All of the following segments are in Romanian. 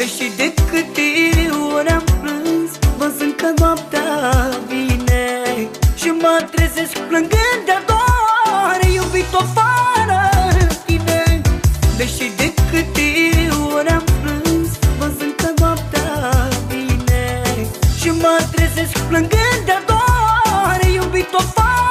Deși de câte ori am plâns Văzând că noaptea vine Și mă trezesc plângând de dor Iubit-o fără tine. Deși de câte ori am plâns Văzând că noaptea vine Și mă trezesc plângând de dor Iubit-o fără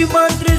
Și mă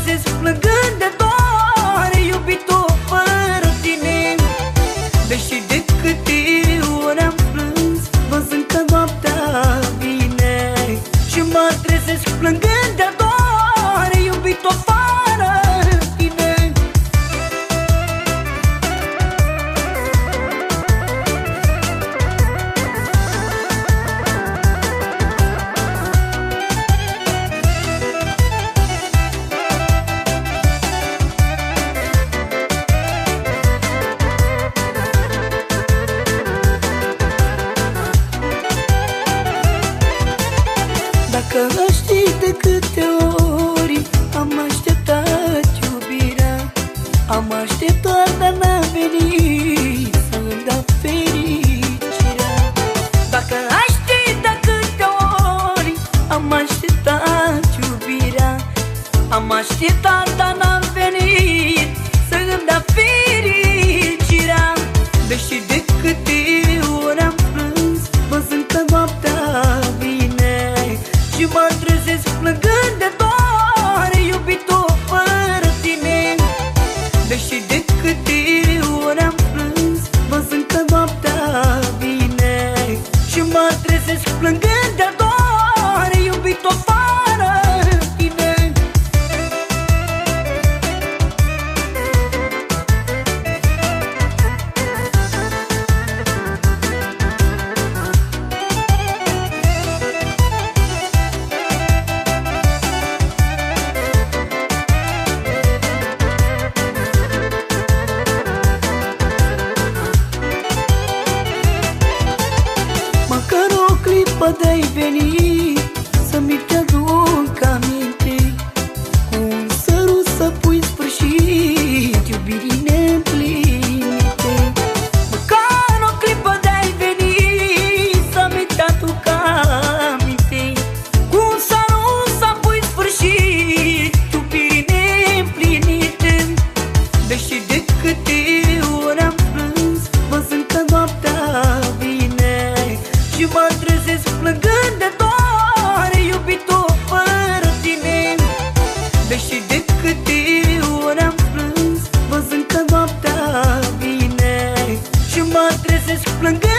Dacă aș ști de câte ori Am așteptat iubirea. Am așteptat, dar n-a venit Să-mi dea fericirea. Dacă aș ști de câte ori Am așteptat iubirea. Am așteptat, dar n-a Măcar o clipă de-ai venit plângând